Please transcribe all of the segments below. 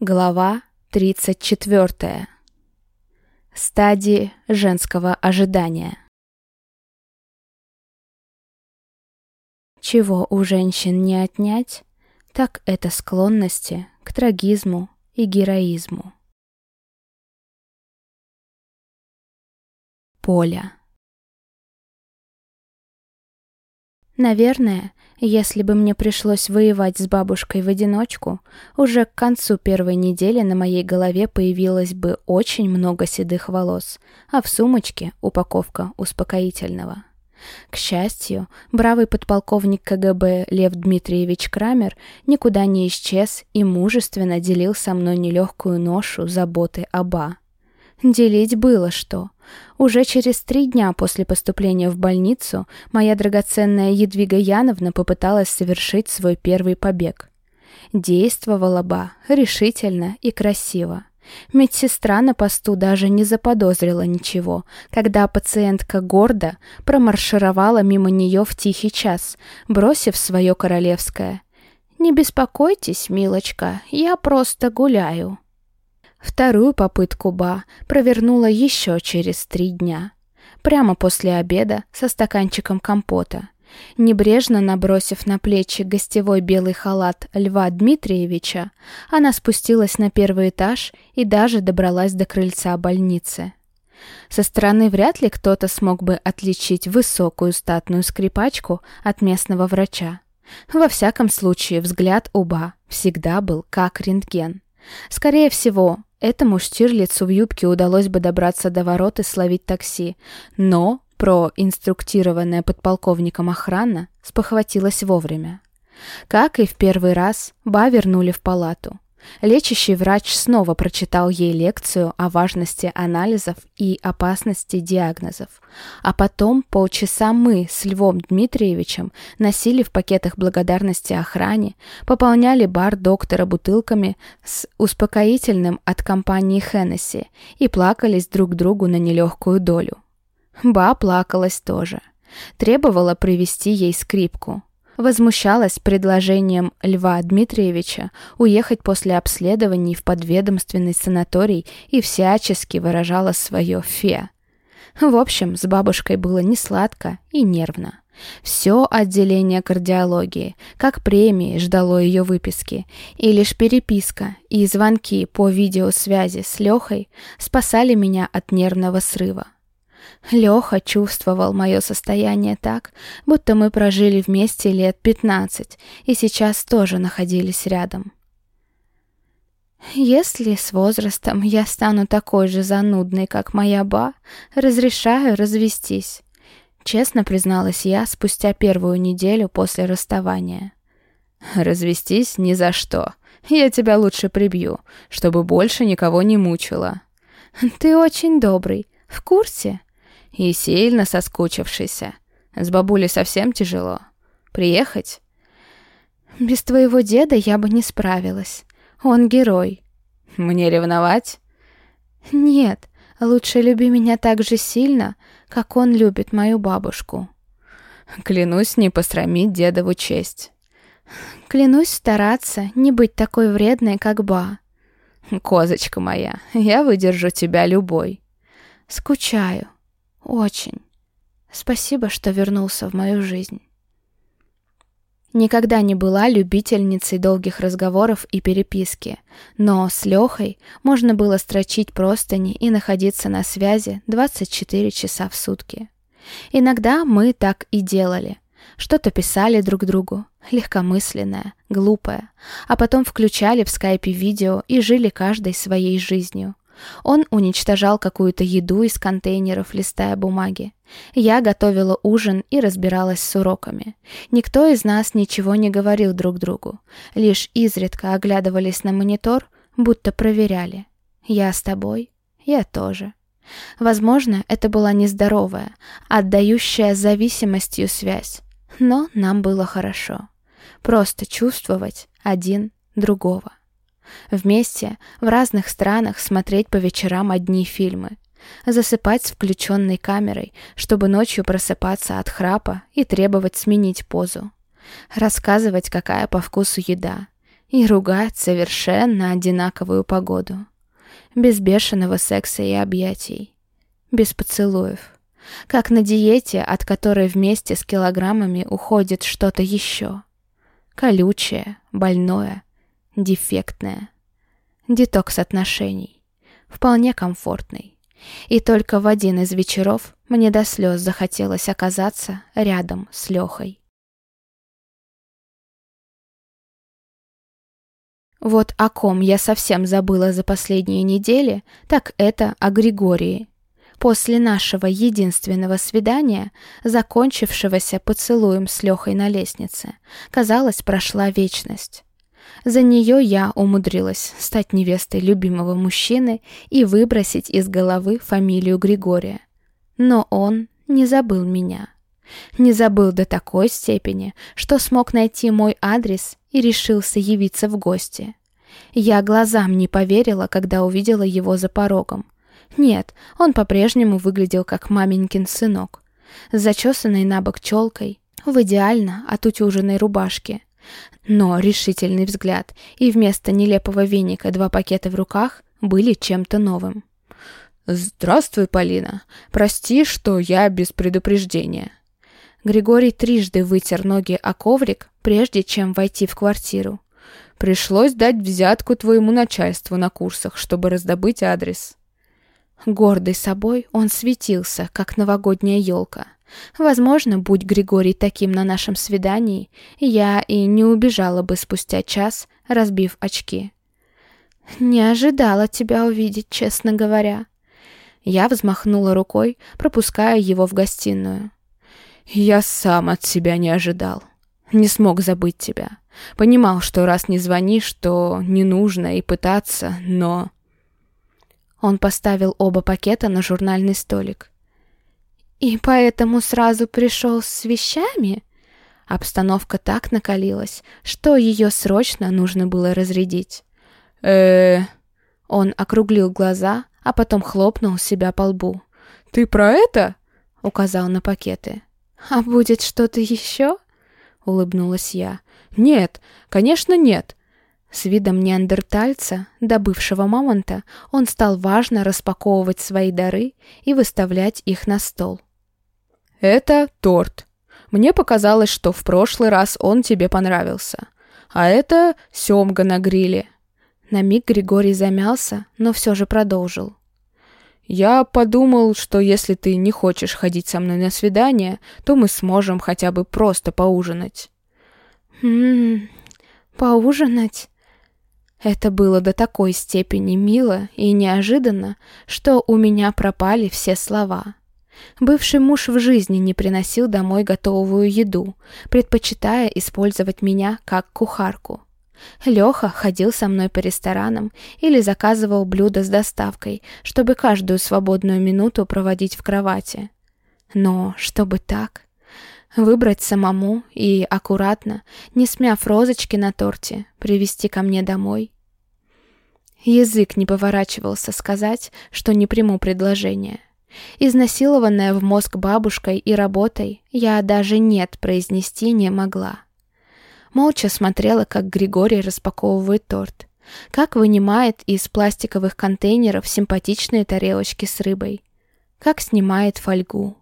Глава 34. Стадии женского ожидания. Чего у женщин не отнять, так это склонности к трагизму и героизму. Поля. Наверное, если бы мне пришлось воевать с бабушкой в одиночку, уже к концу первой недели на моей голове появилось бы очень много седых волос, а в сумочке упаковка успокоительного. К счастью, бравый подполковник КГБ Лев Дмитриевич Крамер никуда не исчез и мужественно делил со мной нелегкую ношу заботы оба. Делить было что. Уже через три дня после поступления в больницу моя драгоценная Едвига Яновна попыталась совершить свой первый побег. Действовала ба решительно и красиво. Медсестра на посту даже не заподозрила ничего, когда пациентка гордо промаршировала мимо нее в тихий час, бросив свое королевское. «Не беспокойтесь, милочка, я просто гуляю». Вторую попытку Ба провернула еще через три дня. Прямо после обеда со стаканчиком компота. Небрежно набросив на плечи гостевой белый халат Льва Дмитриевича, она спустилась на первый этаж и даже добралась до крыльца больницы. Со стороны вряд ли кто-то смог бы отличить высокую статную скрипачку от местного врача. Во всяком случае, взгляд Уба всегда был как рентген. Скорее всего, Этому Штирлицу в юбке удалось бы добраться до ворот и словить такси, но проинструктированная подполковником охрана спохватилась вовремя. Как и в первый раз, Ба вернули в палату. Лечащий врач снова прочитал ей лекцию о важности анализов и опасности диагнозов. А потом полчаса мы с Львом Дмитриевичем носили в пакетах благодарности охране, пополняли бар доктора бутылками с успокоительным от компании Хеннесси и плакались друг другу на нелегкую долю. Ба плакалась тоже. Требовала привести ей скрипку возмущалась предложением Льва Дмитриевича уехать после обследований в подведомственный санаторий и всячески выражала свое «фе». В общем, с бабушкой было не сладко и нервно. Все отделение кардиологии, как премии, ждало ее выписки, и лишь переписка и звонки по видеосвязи с Лехой спасали меня от нервного срыва. Леха чувствовал мое состояние так, будто мы прожили вместе лет пятнадцать и сейчас тоже находились рядом. Если с возрастом я стану такой же занудной, как моя ба, разрешаю развестись. Честно призналась я спустя первую неделю после расставания. Развестись ни за что. Я тебя лучше прибью, чтобы больше никого не мучила. Ты очень добрый. В курсе? И сильно соскучившийся. С бабулей совсем тяжело. Приехать? Без твоего деда я бы не справилась. Он герой. Мне ревновать? Нет, лучше люби меня так же сильно, как он любит мою бабушку. Клянусь не посрамить дедову честь. Клянусь стараться, не быть такой вредной, как Ба. Козочка моя, я выдержу тебя любой. Скучаю. Очень. Спасибо, что вернулся в мою жизнь. Никогда не была любительницей долгих разговоров и переписки, но с Лехой можно было строчить простыни и находиться на связи 24 часа в сутки. Иногда мы так и делали. Что-то писали друг другу, легкомысленное, глупое, а потом включали в скайпе видео и жили каждой своей жизнью. Он уничтожал какую-то еду из контейнеров, листая бумаги. Я готовила ужин и разбиралась с уроками. Никто из нас ничего не говорил друг другу. Лишь изредка оглядывались на монитор, будто проверяли. «Я с тобой, я тоже». Возможно, это была нездоровая, отдающая зависимостью связь. Но нам было хорошо. Просто чувствовать один другого. Вместе в разных странах смотреть по вечерам одни фильмы. Засыпать с включенной камерой, чтобы ночью просыпаться от храпа и требовать сменить позу. Рассказывать, какая по вкусу еда. и ругать совершенно одинаковую погоду. Без бешеного секса и объятий. Без поцелуев. Как на диете, от которой вместе с килограммами уходит что-то еще. Колючее, больное, дефектное. Детокс отношений. Вполне комфортный. И только в один из вечеров мне до слез захотелось оказаться рядом с Лехой. Вот о ком я совсем забыла за последние недели, так это о Григории. После нашего единственного свидания, закончившегося поцелуем с Лехой на лестнице, казалось, прошла вечность. За нее я умудрилась стать невестой любимого мужчины и выбросить из головы фамилию Григория. Но он не забыл меня. Не забыл до такой степени, что смог найти мой адрес и решился явиться в гости. Я глазам не поверила, когда увидела его за порогом. Нет, он по-прежнему выглядел как маменькин сынок. С зачесанной на бок челкой, в идеально отутюженной рубашке. Но решительный взгляд и вместо нелепого веника два пакета в руках были чем-то новым. «Здравствуй, Полина. Прости, что я без предупреждения». Григорий трижды вытер ноги о коврик, прежде чем войти в квартиру. «Пришлось дать взятку твоему начальству на курсах, чтобы раздобыть адрес». Гордый собой, он светился, как новогодняя елка. Возможно, будь Григорий таким на нашем свидании, я и не убежала бы спустя час, разбив очки. «Не ожидала тебя увидеть, честно говоря». Я взмахнула рукой, пропуская его в гостиную. «Я сам от себя не ожидал. Не смог забыть тебя. Понимал, что раз не звонишь, то не нужно и пытаться, но...» Он поставил оба пакета на журнальный столик. «И поэтому сразу пришел с вещами?» Обстановка так накалилась, что ее срочно нужно было разрядить. э Он округлил глаза, а потом хлопнул себя по лбу. «Ты про это?» — указал на пакеты. «А будет что-то еще?» — улыбнулась я. «Нет, конечно нет». С видом неандертальца, добывшего мамонта, он стал важно распаковывать свои дары и выставлять их на стол. «Это торт. Мне показалось, что в прошлый раз он тебе понравился. А это семга на гриле». На миг Григорий замялся, но все же продолжил. «Я подумал, что если ты не хочешь ходить со мной на свидание, то мы сможем хотя бы просто поужинать». «Ммм, поужинать?» Это было до такой степени мило и неожиданно, что у меня пропали все слова. Бывший муж в жизни не приносил домой готовую еду, предпочитая использовать меня как кухарку. Леха ходил со мной по ресторанам или заказывал блюда с доставкой, чтобы каждую свободную минуту проводить в кровати. Но чтобы так... Выбрать самому и аккуратно, не смяв розочки на торте, привезти ко мне домой. Язык не поворачивался сказать, что не приму предложение. Изнасилованная в мозг бабушкой и работой, я даже «нет» произнести не могла. Молча смотрела, как Григорий распаковывает торт, как вынимает из пластиковых контейнеров симпатичные тарелочки с рыбой, как снимает фольгу.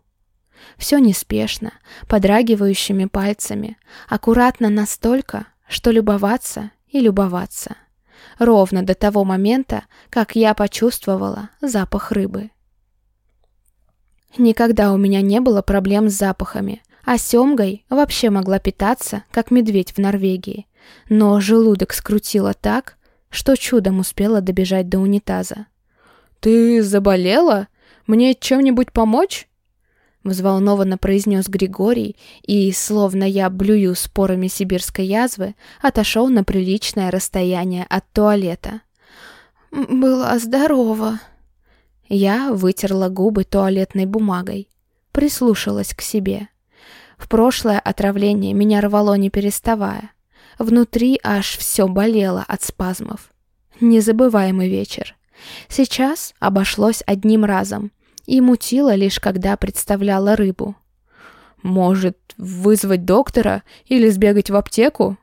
Все неспешно, подрагивающими пальцами, аккуратно настолько, что любоваться и любоваться. Ровно до того момента, как я почувствовала запах рыбы. Никогда у меня не было проблем с запахами, а семгой вообще могла питаться, как медведь в Норвегии. Но желудок скрутило так, что чудом успела добежать до унитаза. «Ты заболела? Мне чем-нибудь помочь?» Взволнованно произнес Григорий и, словно я блюю спорами сибирской язвы, отошел на приличное расстояние от туалета. «Была здорова», я вытерла губы туалетной бумагой. Прислушалась к себе. В прошлое отравление меня рвало не переставая. Внутри аж все болело от спазмов. Незабываемый вечер. Сейчас обошлось одним разом. И мутило лишь когда представляла рыбу. «Может, вызвать доктора или сбегать в аптеку?»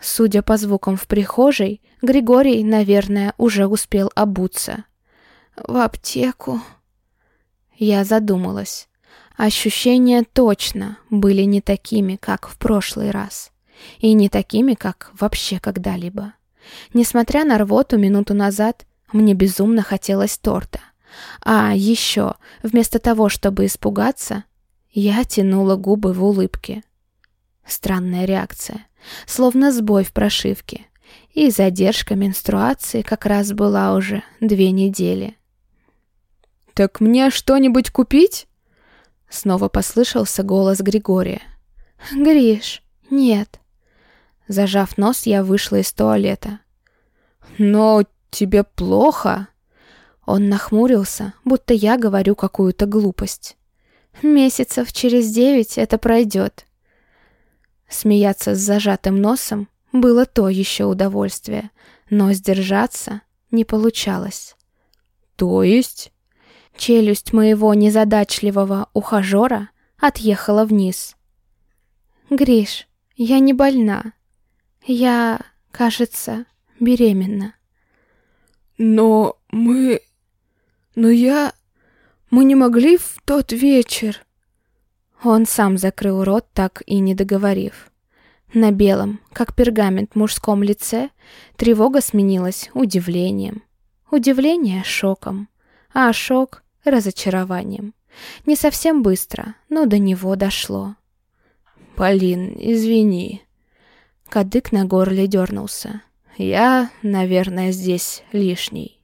Судя по звукам в прихожей, Григорий, наверное, уже успел обуться. «В аптеку». Я задумалась. Ощущения точно были не такими, как в прошлый раз. И не такими, как вообще когда-либо. Несмотря на рвоту минуту назад, мне безумно хотелось торта. А еще, вместо того, чтобы испугаться, я тянула губы в улыбке. Странная реакция, словно сбой в прошивке. И задержка менструации как раз была уже две недели. «Так мне что-нибудь купить?» Снова послышался голос Григория. «Гриш, нет». Зажав нос, я вышла из туалета. «Но тебе плохо?» Он нахмурился, будто я говорю какую-то глупость. «Месяцев через девять это пройдет». Смеяться с зажатым носом было то еще удовольствие, но сдержаться не получалось. «То есть?» Челюсть моего незадачливого ухажера отъехала вниз. «Гриш, я не больна. Я, кажется, беременна». «Но мы... Но я... Мы не могли в тот вечер...» Он сам закрыл рот, так и не договорив. На белом, как пергамент мужском лице, тревога сменилась удивлением. Удивление — шоком, а шок — разочарованием. Не совсем быстро, но до него дошло. «Полин, извини». Кадык на горле дернулся. Я, наверное, здесь лишний.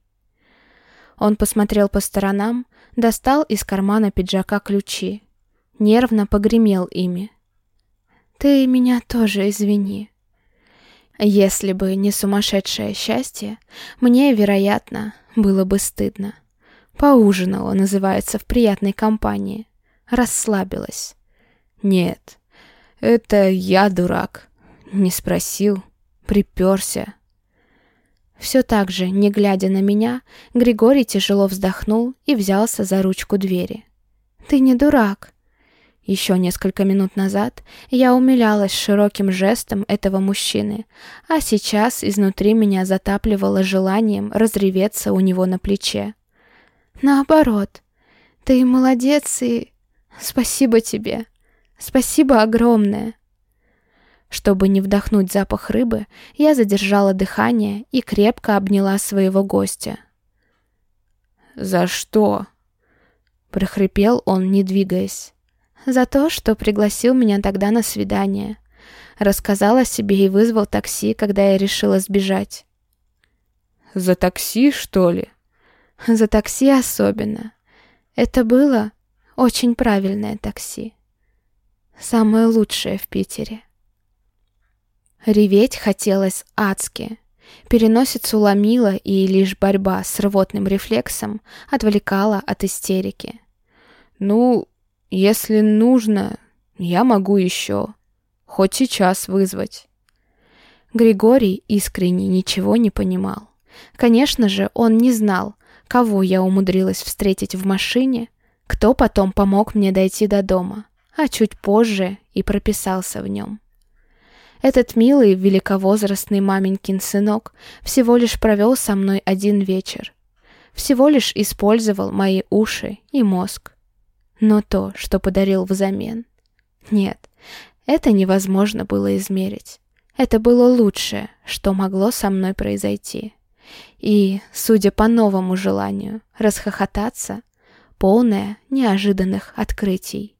Он посмотрел по сторонам, достал из кармана пиджака ключи. Нервно погремел ими. «Ты меня тоже извини». Если бы не сумасшедшее счастье, мне, вероятно, было бы стыдно. Поужинала, называется, в приятной компании. Расслабилась. Нет, это я дурак. Не спросил, приперся. Все так же, не глядя на меня, Григорий тяжело вздохнул и взялся за ручку двери. «Ты не дурак». Еще несколько минут назад я умилялась широким жестом этого мужчины, а сейчас изнутри меня затапливало желанием разреветься у него на плече. «Наоборот, ты молодец и... Спасибо тебе. Спасибо огромное». Чтобы не вдохнуть запах рыбы, я задержала дыхание и крепко обняла своего гостя. «За что?» — прохрипел он, не двигаясь. «За то, что пригласил меня тогда на свидание. Рассказал о себе и вызвал такси, когда я решила сбежать». «За такси, что ли?» «За такси особенно. Это было очень правильное такси. Самое лучшее в Питере». Реветь хотелось адски. Переносицу ломила, и лишь борьба с рвотным рефлексом отвлекала от истерики. «Ну, если нужно, я могу еще. Хоть сейчас вызвать». Григорий искренне ничего не понимал. Конечно же, он не знал, кого я умудрилась встретить в машине, кто потом помог мне дойти до дома, а чуть позже и прописался в нем. Этот милый, великовозрастный маменькин сынок всего лишь провел со мной один вечер. Всего лишь использовал мои уши и мозг. Но то, что подарил взамен... Нет, это невозможно было измерить. Это было лучшее, что могло со мной произойти. И, судя по новому желанию, расхохотаться, полное неожиданных открытий.